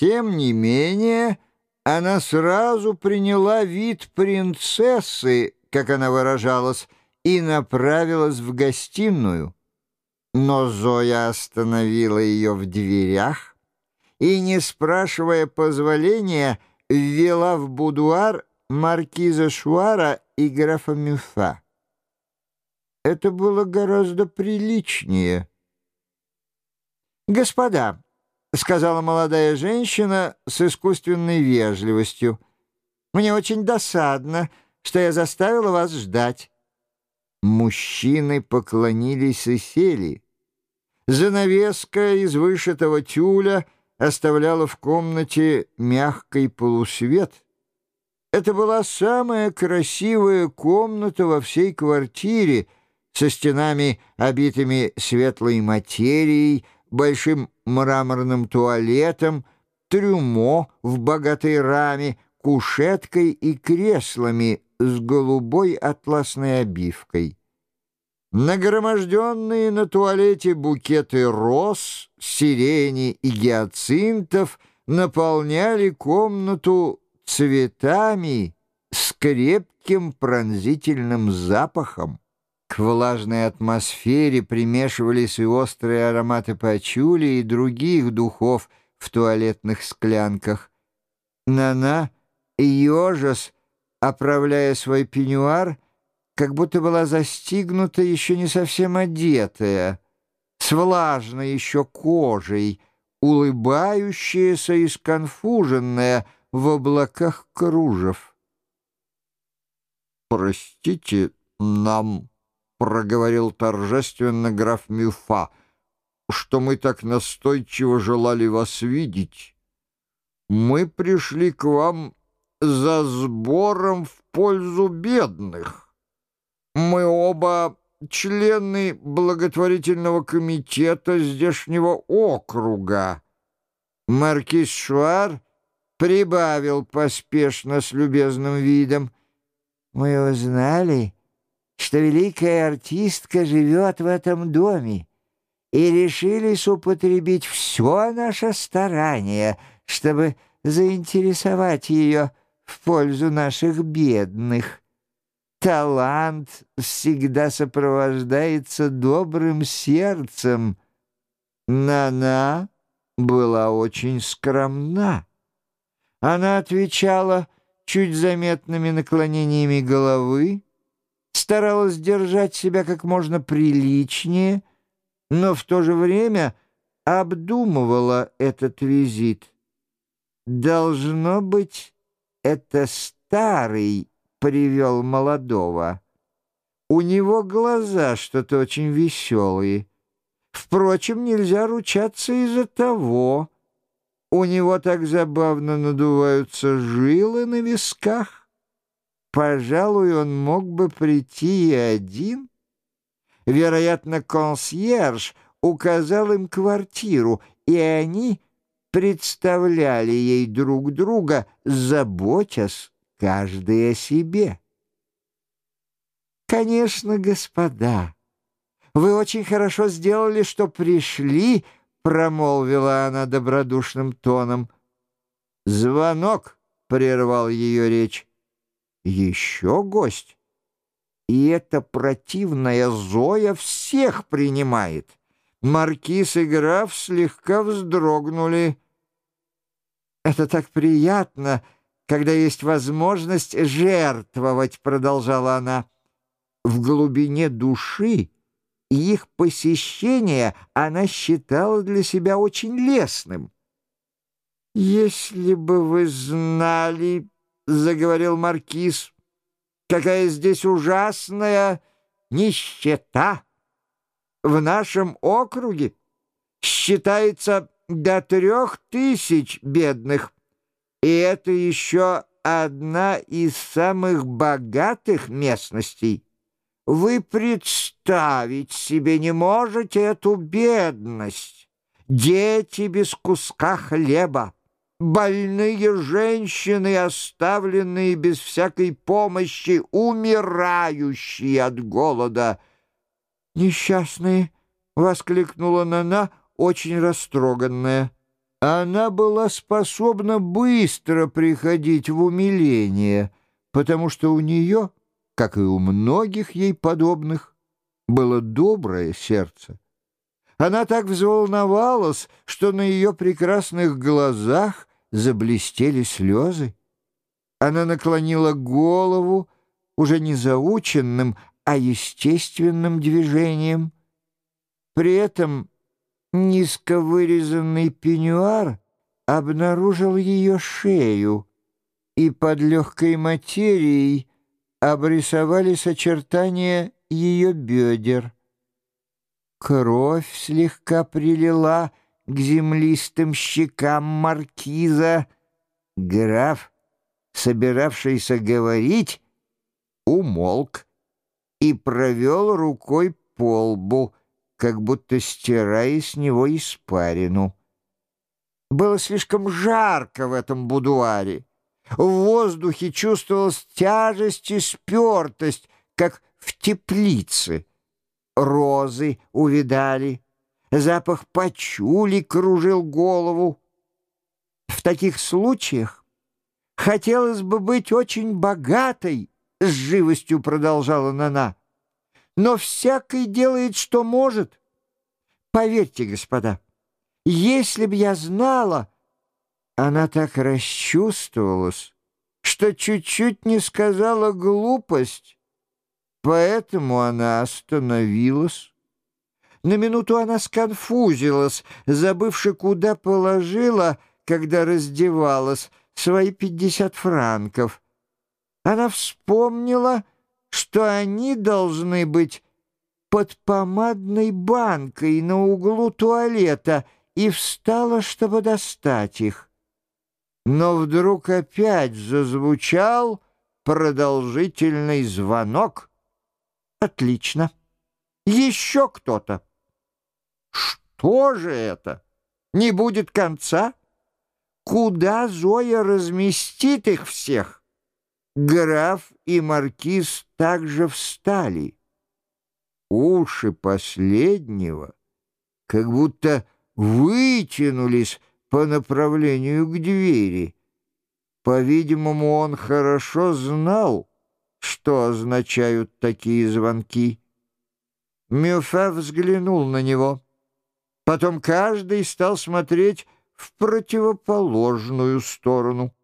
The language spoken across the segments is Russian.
Тем не менее, она сразу приняла вид принцессы, как она выражалась, и направилась в гостиную. Но Зоя остановила ее в дверях и, не спрашивая позволения, ввела в будуар маркиза Шуара и графа Мюфа. Это было гораздо приличнее. «Господа», — сказала молодая женщина с искусственной вежливостью, «мне очень досадно, что я заставила вас ждать». Мужчины поклонились и сели. Занавеска из вышитого тюля оставляла в комнате мягкий полусвет. Это была самая красивая комната во всей квартире, со стенами, обитыми светлой материей, большим мраморным туалетом, трюмо в богатой раме, кушеткой и креслами с голубой атласной обивкой. Нагроможденные на туалете букеты роз, сирени и гиацинтов наполняли комнату цветами с крепким пронзительным запахом. К влажной атмосфере примешивались и острые ароматы пачули и других духов в туалетных склянках. Нана, ежас, оправляя свой пеньюар, как будто была застигнута еще не совсем одетая, с влажной еще кожей, улыбающаяся и сконфуженная в облаках кружев. «Простите, нам...» проговорил торжественно граф Мюфа, что мы так настойчиво желали вас видеть. Мы пришли к вам за сбором в пользу бедных. Мы оба члены благотворительного комитета здешнего округа. Маркиз Шуар прибавил поспешно с любезным видом. «Мы узнали...» что великая артистка живет в этом доме, и решились употребить все наше старание, чтобы заинтересовать ее в пользу наших бедных. Талант всегда сопровождается добрым сердцем. Нана была очень скромна. Она отвечала чуть заметными наклонениями головы, старалась держать себя как можно приличнее, но в то же время обдумывала этот визит. Должно быть, это старый привел молодого. У него глаза что-то очень веселые. Впрочем, нельзя ручаться из-за того. У него так забавно надуваются жилы на висках. Пожалуй, он мог бы прийти и один. Вероятно, консьерж указал им квартиру, и они представляли ей друг друга, заботясь каждый о себе. «Конечно, господа, вы очень хорошо сделали, что пришли», — промолвила она добродушным тоном. «Звонок», — прервал ее речь. Еще гость? И эта противная Зоя всех принимает. Маркиз и граф слегка вздрогнули. «Это так приятно, когда есть возможность жертвовать», — продолжала она. В глубине души их посещение она считала для себя очень лестным. «Если бы вы знали...» заговорил маркиз, какая здесь ужасная нищета. В нашем округе считается до трех тысяч бедных, и это еще одна из самых богатых местностей. Вы представить себе не можете эту бедность. Дети без куска хлеба Больные женщины, оставленные без всякой помощи, умирающие от голода. «Несчастные!» — воскликнула Нана, очень растроганная. Она была способна быстро приходить в умиление, потому что у нее, как и у многих ей подобных, было доброе сердце. Она так взволновалась, что на ее прекрасных глазах заблестели слезы. Она наклонила голову уже не заученным, а естественным движением. При этом низко вырезанный пеньюар обнаружил ее шею, и под легкой материей обрисовались очертания ее бедер. Кровь слегка прилила к землистым щекам маркиза. Граф, собиравшийся говорить, умолк и провел рукой по лбу, как будто стирая с него испарину. Было слишком жарко в этом будуаре. В воздухе чувствовалась тяжесть и спертость, как в теплице розы увидали, запах почули кружил голову. В таких случаях хотелось бы быть очень богатой, — с живостью продолжала Нана. Но всякий делает, что может. Поверьте, господа, если б я знала... Она так расчувствовалась, что чуть-чуть не сказала глупость. Поэтому она остановилась. На минуту она сконфузилась, забывши, куда положила, когда раздевалась, свои пятьдесят франков. Она вспомнила, что они должны быть под помадной банкой на углу туалета, и встала, чтобы достать их. Но вдруг опять зазвучал продолжительный звонок — Отлично. Еще кто-то. Что же это? Не будет конца? Куда Зоя разместит их всех? Граф и маркиз также встали. Уши последнего как будто вытянулись по направлению к двери. По-видимому, он хорошо знал, что означают такие звонки. Мюфе взглянул на него. Потом каждый стал смотреть в противоположную сторону.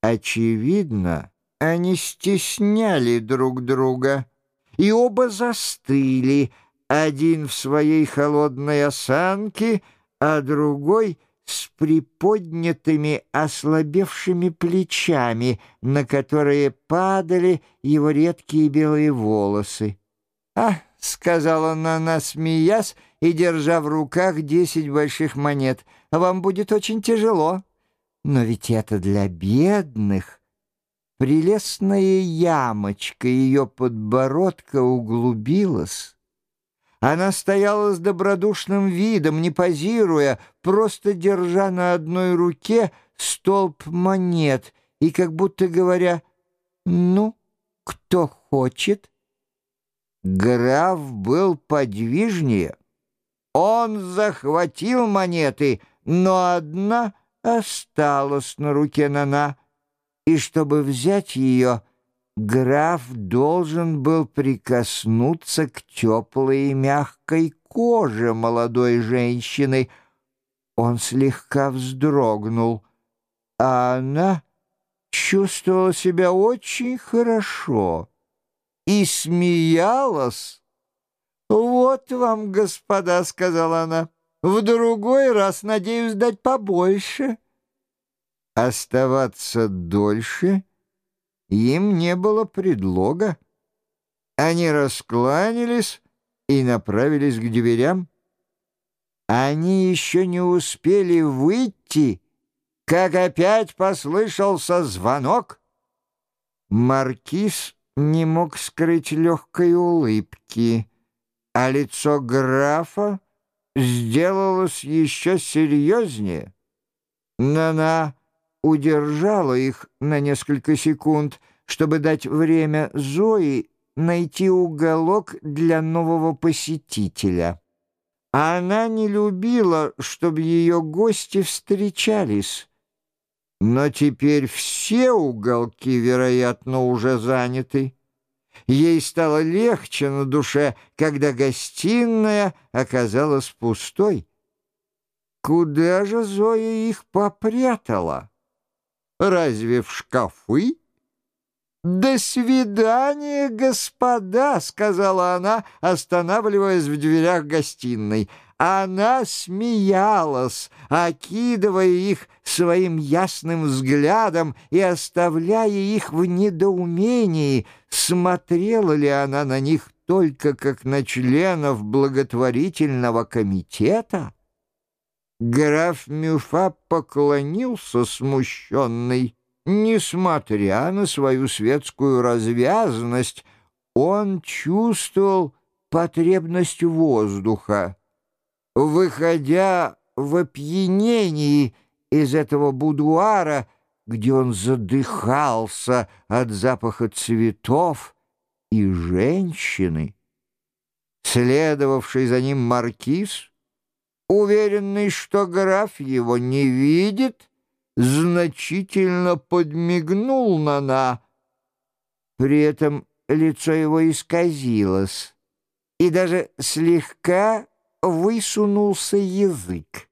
Очевидно, они стесняли друг друга, и оба застыли, один в своей холодной осанке, а другой с приподнятыми ослабевшими плечами, на которые падали его редкие белые волосы. «А!» — сказала она, смеясь и держа в руках десять больших монет. «Вам будет очень тяжело. Но ведь это для бедных». Прелестная ямочка ее подбородка углубилась, она стояла с добродушным видом, не позируя, просто держа на одной руке столб монет и как будто говоря «Ну, кто хочет?» Граф был подвижнее. Он захватил монеты, но одна осталась на руке Нана, и чтобы взять ее — граф должен был прикоснуться к теплой и мягкой коже молодой женщины. Он слегка вздрогнул, а она чувствовала себя очень хорошо и смеялась. «Вот вам, господа», — сказала она, — «в другой раз надеюсь дать побольше». Оставаться дольше — им не было предлога. Они раскланялись и направились к дверям. Они еще не успели выйти, как опять послышался звонок. Маркиз не мог скрыть легкой улыбки, а лицо графа сделалось еще серьезнее. Нана удержала их на несколько секунд, чтобы дать время Зои найти уголок для нового посетителя. Она не любила, чтобы ее гости встречались. Но теперь все уголки, вероятно, уже заняты. Ей стало легче на душе, когда гостиная оказалась пустой. Куда же Зоя их попрятала? Разве в шкафы? «До свидания, господа!» — сказала она, останавливаясь в дверях гостиной. Она смеялась, окидывая их своим ясным взглядом и оставляя их в недоумении, смотрела ли она на них только как на членов благотворительного комитета. Граф Мюфа поклонился смущенный. Несмотря на свою светскую развязанность, он чувствовал потребность воздуха. Выходя в опьянении из этого будуара, где он задыхался от запаха цветов и женщины, следовавший за ним маркиз, уверенный, что граф его не видит, значительно подмигнул Нана. При этом лицо его исказилось, и даже слегка высунулся язык.